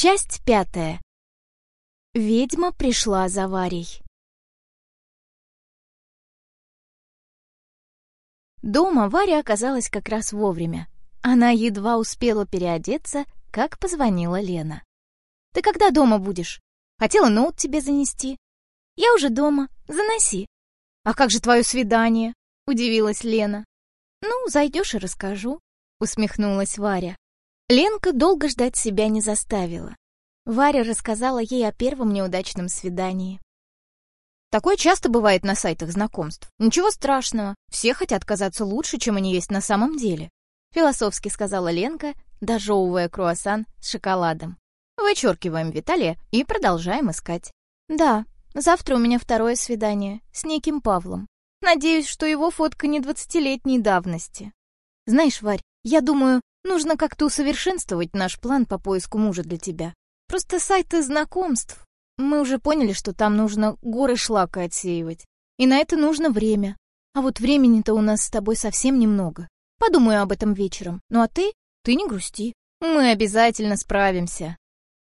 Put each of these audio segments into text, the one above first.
Часть пятая. Ведьма пришла за Варей. Дома Варя оказалась как раз вовремя. Она едва успела переодеться, как позвонила Лена. «Ты когда дома будешь? Хотела ноут тебе занести». «Я уже дома. Заноси». «А как же твое свидание?» — удивилась Лена. «Ну, зайдешь и расскажу», — усмехнулась Варя. Ленка долго ждать себя не заставила. Варя рассказала ей о первом неудачном свидании. Такое часто бывает на сайтах знакомств. Ничего страшного, все хотят казаться лучше, чем они есть на самом деле. Философски сказала Ленка, дожевывая круассан с шоколадом. Вычеркиваем Виталия и продолжаем искать. Да, завтра у меня второе свидание с неким Павлом. Надеюсь, что его фотка не двадцатилетней давности. Знаешь, Варь, я думаю, нужно как-то усовершенствовать наш план по поиску мужа для тебя. Просто сайты знакомств. Мы уже поняли, что там нужно горы шлака отсеивать. И на это нужно время. А вот времени-то у нас с тобой совсем немного. Подумаю об этом вечером. Ну а ты? Ты не грусти. Мы обязательно справимся.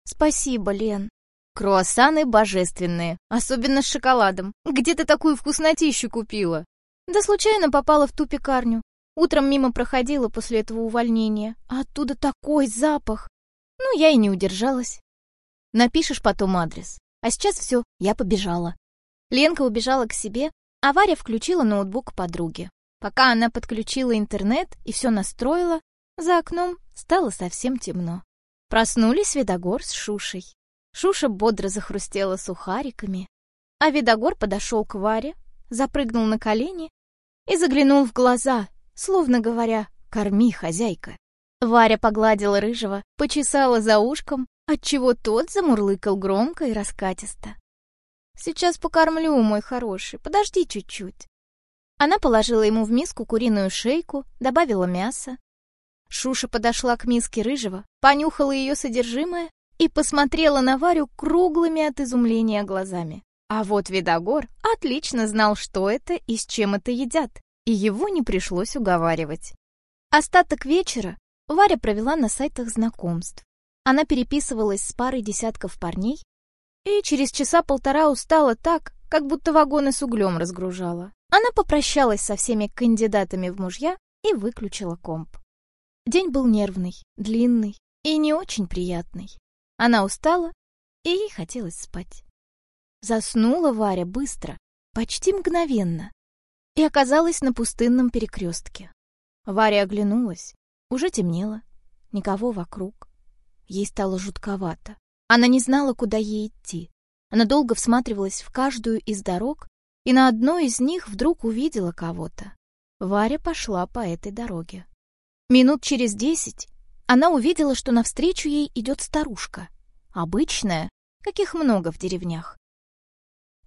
Спасибо, Лен. Круассаны божественные, особенно с шоколадом. Где ты такую вкуснотищу купила? Да случайно попала в ту пекарню. Утром мимо проходила после этого увольнения, а оттуда такой запах. Ну, я и не удержалась. Напишешь потом адрес. А сейчас все, я побежала. Ленка убежала к себе, а Варя включила ноутбук подруги. Пока она подключила интернет и все настроила, за окном стало совсем темно. Проснулись Видогор с Шушей. Шуша бодро захрустела сухариками, а Видогор подошел к Варе, запрыгнул на колени и заглянул в глаза, словно говоря «Корми, хозяйка». Варя погладила рыжего, почесала за ушком, отчего тот замурлыкал громко и раскатисто. «Сейчас покормлю, мой хороший, подожди чуть-чуть». Она положила ему в миску куриную шейку, добавила мясо. Шуша подошла к миске рыжего, понюхала ее содержимое и посмотрела на Варю круглыми от изумления глазами. А вот Видогор отлично знал, что это и с чем это едят, и его не пришлось уговаривать. Остаток вечера Варя провела на сайтах знакомств. Она переписывалась с парой десятков парней и через часа полтора устала так, как будто вагоны с углем разгружала. Она попрощалась со всеми кандидатами в мужья и выключила комп. День был нервный, длинный и не очень приятный. Она устала, и ей хотелось спать. Заснула Варя быстро, почти мгновенно, и оказалась на пустынном перекрестке. Варя оглянулась. Уже темнело, никого вокруг. Ей стало жутковато. Она не знала, куда ей идти. Она долго всматривалась в каждую из дорог и на одной из них вдруг увидела кого-то. Варя пошла по этой дороге. Минут через десять она увидела, что навстречу ей идет старушка. Обычная, каких много в деревнях.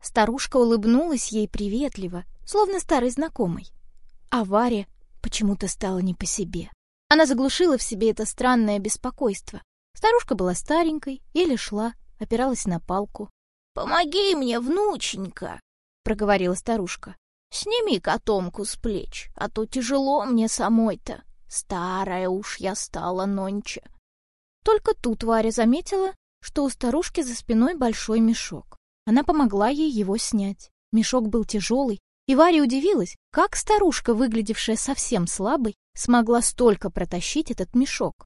Старушка улыбнулась ей приветливо, словно старый знакомый. А Варе почему-то стало не по себе. Она заглушила в себе это странное беспокойство. Старушка была старенькой, еле шла, опиралась на палку. «Помоги мне, внученька!» — проговорила старушка. «Сними котомку с плеч, а то тяжело мне самой-то. Старая уж я стала нонче». Только тут Варя заметила, что у старушки за спиной большой мешок. Она помогла ей его снять. Мешок был тяжелый, и Варя удивилась, как старушка, выглядевшая совсем слабой, смогла столько протащить этот мешок.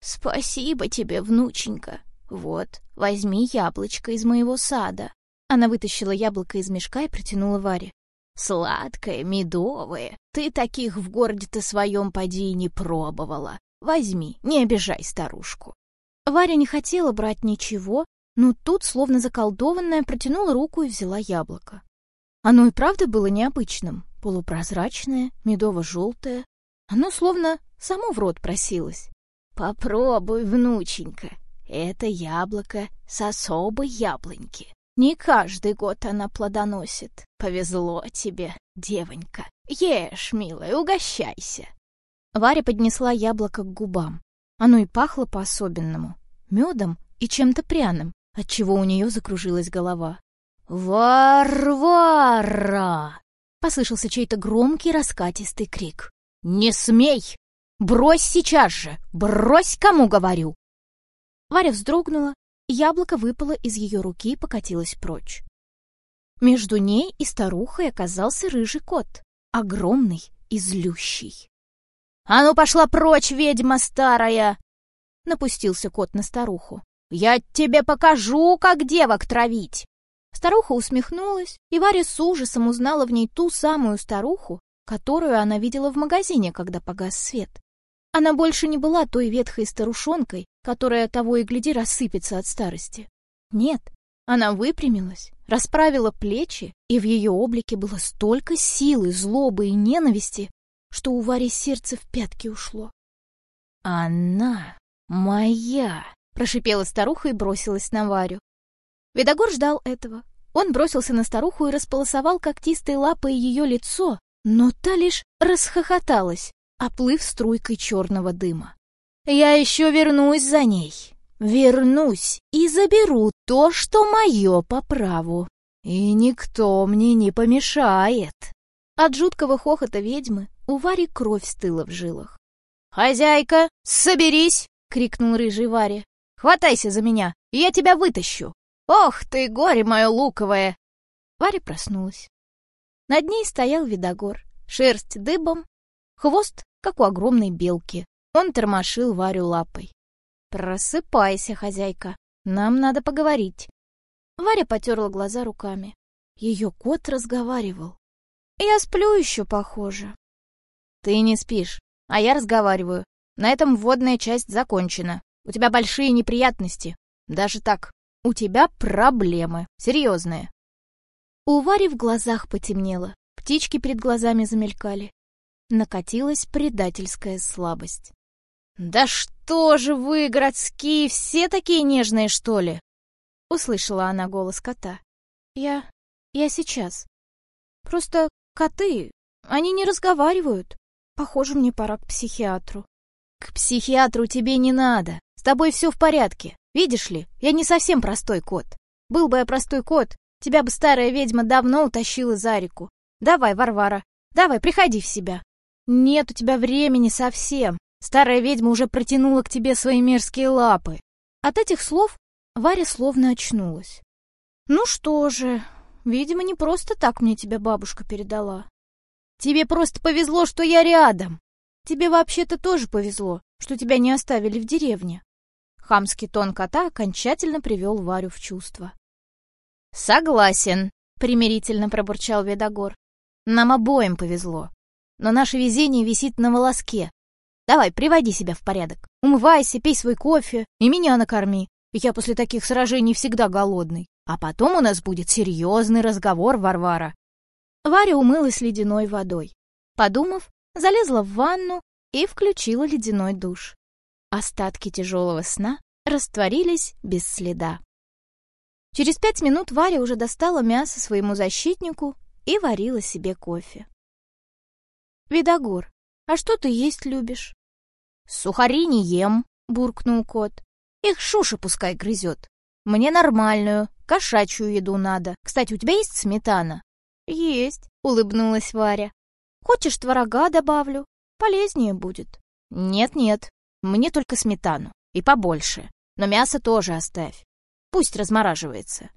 «Спасибо тебе, внученька. Вот, возьми яблочко из моего сада». Она вытащила яблоко из мешка и протянула Варе. «Сладкое, медовое. Ты таких в городе-то своем поди и не пробовала. Возьми, не обижай старушку». Варя не хотела брать ничего, но тут, словно заколдованная, протянула руку и взяла яблоко. Оно и правда было необычным, полупрозрачное, медово-желтое. Оно словно само в рот просилось. «Попробуй, внученька, это яблоко с особой яблоньки. Не каждый год она плодоносит. Повезло тебе, девонька. Ешь, милая, угощайся». Варя поднесла яблоко к губам. Оно и пахло по-особенному, медом и чем-то пряным, отчего у нее закружилась голова. «Варвара!» — послышался чей-то громкий раскатистый крик. «Не смей! Брось сейчас же! Брось, кому говорю!» Варя вздрогнула, яблоко выпало из ее руки и покатилось прочь. Между ней и старухой оказался рыжий кот, огромный и злющий. «А ну пошла прочь, ведьма старая!» Напустился кот на старуху. «Я тебе покажу, как девок травить!» Старуха усмехнулась, и Варя с ужасом узнала в ней ту самую старуху, которую она видела в магазине, когда погас свет. Она больше не была той ветхой старушонкой, которая того и гляди рассыпется от старости. Нет, она выпрямилась, расправила плечи, и в ее облике было столько силы, злобы и ненависти, что у Вари сердце в пятки ушло. «Она моя!» — прошипела старуха и бросилась на Варю. Видогор ждал этого. Он бросился на старуху и располосовал когтистой лапой ее лицо, но та лишь расхохоталась, оплыв струйкой черного дыма. «Я еще вернусь за ней!» Вернусь и заберу то, что мое по праву. И никто мне не помешает. От жуткого хохота ведьмы у Вари кровь стыла в жилах. «Хозяйка, соберись!» — крикнул рыжий Варе. «Хватайся за меня, я тебя вытащу!» «Ох ты, горе мое луковое!» Варя проснулась. Над ней стоял видогор, шерсть дыбом, хвост, как у огромной белки. Он тормошил Варю лапой. «Просыпайся, хозяйка, нам надо поговорить». Варя потерла глаза руками. Ее кот разговаривал. «Я сплю еще, похоже». «Ты не спишь, а я разговариваю. На этом вводная часть закончена. У тебя большие неприятности. Даже так, у тебя проблемы. Серьезные». У Вари в глазах потемнело, птички перед глазами замелькали. Накатилась предательская слабость. «Да что же вы, городские, все такие нежные, что ли?» Услышала она голос кота. «Я... я сейчас. Просто коты, они не разговаривают. Похоже, мне пора к психиатру». «К психиатру тебе не надо. С тобой все в порядке. Видишь ли, я не совсем простой кот. Был бы я простой кот, тебя бы старая ведьма давно утащила за реку. Давай, Варвара, давай, приходи в себя. Нет у тебя времени совсем. Старая ведьма уже протянула к тебе свои мерзкие лапы. От этих слов Варя словно очнулась. Ну что же, видимо, не просто так мне тебя бабушка передала. Тебе просто повезло, что я рядом. Тебе вообще-то тоже повезло, что тебя не оставили в деревне. Хамский тон кота окончательно привел Варю в чувство. «Согласен», — примирительно пробурчал Ведогор. «Нам обоим повезло. Но наше везение висит на волоске. Давай, приводи себя в порядок. Умывайся, пей свой кофе и меня накорми. Я после таких сражений всегда голодный. А потом у нас будет серьезный разговор, Варвара. Варя умылась ледяной водой. Подумав, залезла в ванну и включила ледяной душ. Остатки тяжелого сна растворились без следа. Через пять минут Варя уже достала мясо своему защитнику и варила себе кофе. «Видогор, а что ты есть любишь?» «Сухари не ем», — буркнул кот. «Их Шуша пускай грызет. Мне нормальную, кошачью еду надо. Кстати, у тебя есть сметана?» «Есть», — улыбнулась Варя. «Хочешь, творога добавлю? Полезнее будет». «Нет-нет, мне только сметану. И побольше. Но мясо тоже оставь. Пусть размораживается».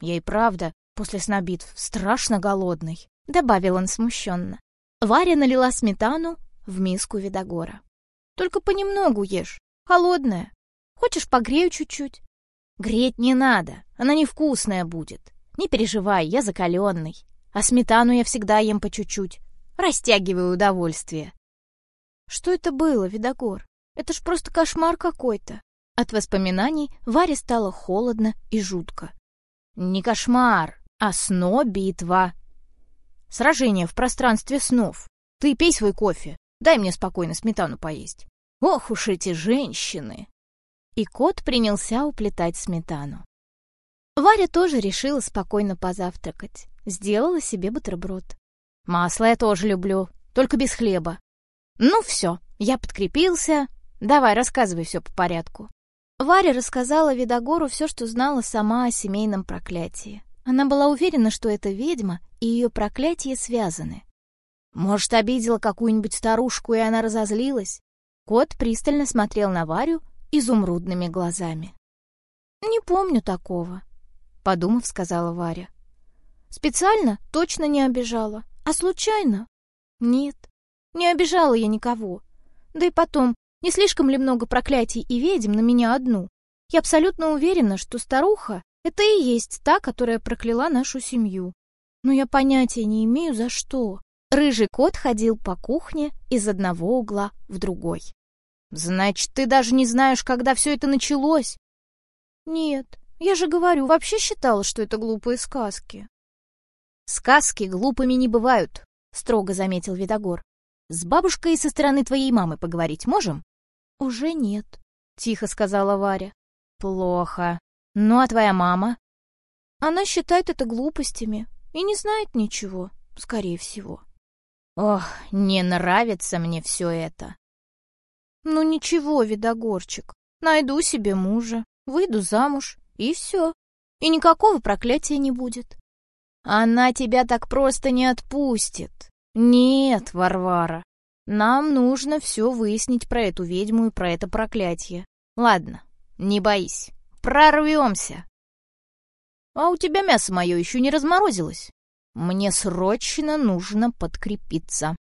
«Я и правда после сна битв страшно голодный», — добавил он смущенно. Варя налила сметану в миску Видогора. «Только понемногу ешь, холодная. Хочешь, погрею чуть-чуть?» «Греть не надо, она невкусная будет. Не переживай, я закаленный. А сметану я всегда ем по чуть-чуть. Растягиваю удовольствие». «Что это было, Видогор? Это ж просто кошмар какой-то». От воспоминаний Варе стало холодно и жутко. «Не кошмар, а сно-битва», Сражение в пространстве снов. Ты пей свой кофе. Дай мне спокойно сметану поесть. Ох уж эти женщины!» И кот принялся уплетать сметану. Варя тоже решила спокойно позавтракать. Сделала себе бутерброд. «Масло я тоже люблю, только без хлеба». «Ну все, я подкрепился. Давай, рассказывай все по порядку». Варя рассказала Видогору все, что знала сама о семейном проклятии. Она была уверена, что эта ведьма и ее проклятие связаны. Может, обидела какую-нибудь старушку, и она разозлилась? Кот пристально смотрел на Варю изумрудными глазами. «Не помню такого», — подумав, сказала Варя. «Специально точно не обижала, а случайно? Нет, не обижала я никого. Да и потом, не слишком ли много проклятий и ведьм на меня одну? Я абсолютно уверена, что старуха — это и есть та, которая прокляла нашу семью. Но я понятия не имею, за что. Рыжий кот ходил по кухне из одного угла в другой. «Значит, ты даже не знаешь, когда все это началось?» «Нет, я же говорю, вообще считала, что это глупые сказки». «Сказки глупыми не бывают», — строго заметил Видогор. «С бабушкой со стороны твоей мамы поговорить можем?» «Уже нет», — тихо сказала Варя. «Плохо. Ну, а твоя мама?» «Она считает это глупостями и не знает ничего, скорее всего». «Ох, не нравится мне все это». «Ну ничего, Видогорчик, найду себе мужа, выйду замуж, и все. И никакого проклятия не будет». «Она тебя так просто не отпустит. Нет, Варвара, нам нужно все выяснить про эту ведьму и про это проклятие. Ладно, не боись, прорвемся». «А у тебя мясо мое еще не разморозилось?» Мне срочно нужно подкрепиться.